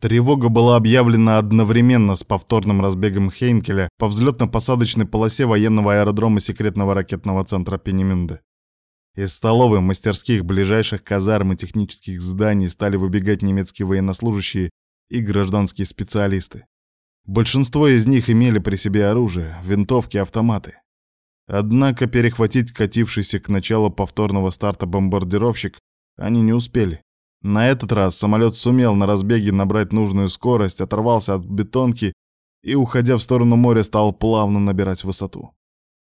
Тревога была объявлена одновременно с повторным разбегом Хейнкеля по взлетно-посадочной полосе военного аэродрома секретного ракетного центра Пенемюнде. Из столовой, мастерских, ближайших казарм и технических зданий стали выбегать немецкие военнослужащие и гражданские специалисты. Большинство из них имели при себе оружие, винтовки, автоматы. Однако перехватить катившийся к началу повторного старта бомбардировщик они не успели. На этот раз самолет сумел на разбеге набрать нужную скорость, оторвался от бетонки и, уходя в сторону моря, стал плавно набирать высоту.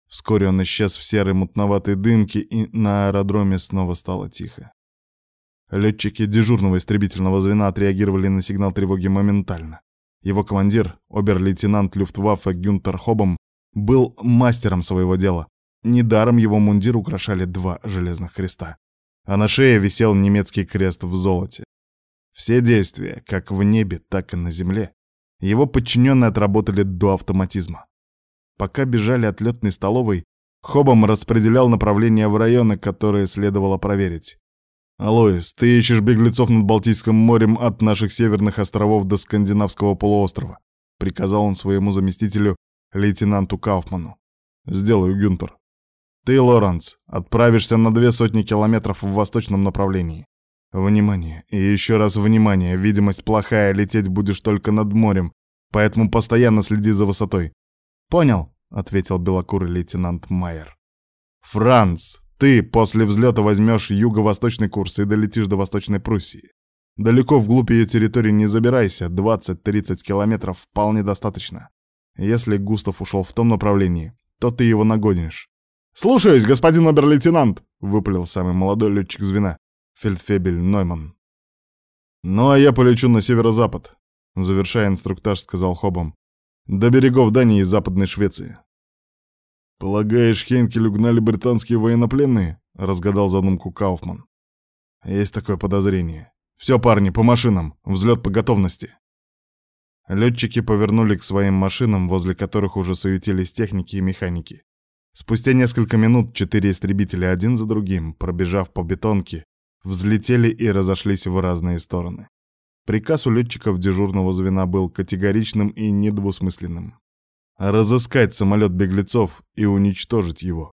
Вскоре он исчез в серой мутноватой дымке, и на аэродроме снова стало тихо. Летчики дежурного истребительного звена отреагировали на сигнал тревоги моментально. Его командир, обер-лейтенант Люфтваффе Гюнтер Хобом, был мастером своего дела. Недаром его мундир украшали два железных креста а на шее висел немецкий крест в золоте. Все действия, как в небе, так и на земле, его подчиненные отработали до автоматизма. Пока бежали от летной столовой, Хобом распределял направления в районы, которые следовало проверить. «Алоис, ты ищешь беглецов над Балтийским морем от наших северных островов до Скандинавского полуострова», приказал он своему заместителю, лейтенанту Кауфману. «Сделаю, Гюнтер». Ты, Лоренс, отправишься на две сотни километров в восточном направлении. Внимание, и еще раз внимание, видимость плохая, лететь будешь только над морем, поэтому постоянно следи за высотой. Понял, ответил белокурый лейтенант Майер. Франц, ты после взлета возьмешь юго-восточный курс и долетишь до Восточной Пруссии. Далеко вглубь ее территории не забирайся, 20-30 километров вполне достаточно. Если Густав ушел в том направлении, то ты его нагонишь. «Слушаюсь, господин обер-лейтенант!» — выпалил самый молодой летчик звена, фельдфебель Нойман. «Ну, а я полечу на северо-запад», — завершая инструктаж, сказал Хобом. «До берегов Дании и Западной Швеции». «Полагаешь, Хенкелю гнали британские военнопленные?» — разгадал задумку Кауфман. «Есть такое подозрение. Все, парни, по машинам. Взлет по готовности». Летчики повернули к своим машинам, возле которых уже суетились техники и механики. Спустя несколько минут четыре истребителя один за другим, пробежав по бетонке, взлетели и разошлись в разные стороны. Приказ у летчиков дежурного звена был категоричным и недвусмысленным. Разыскать самолет беглецов и уничтожить его.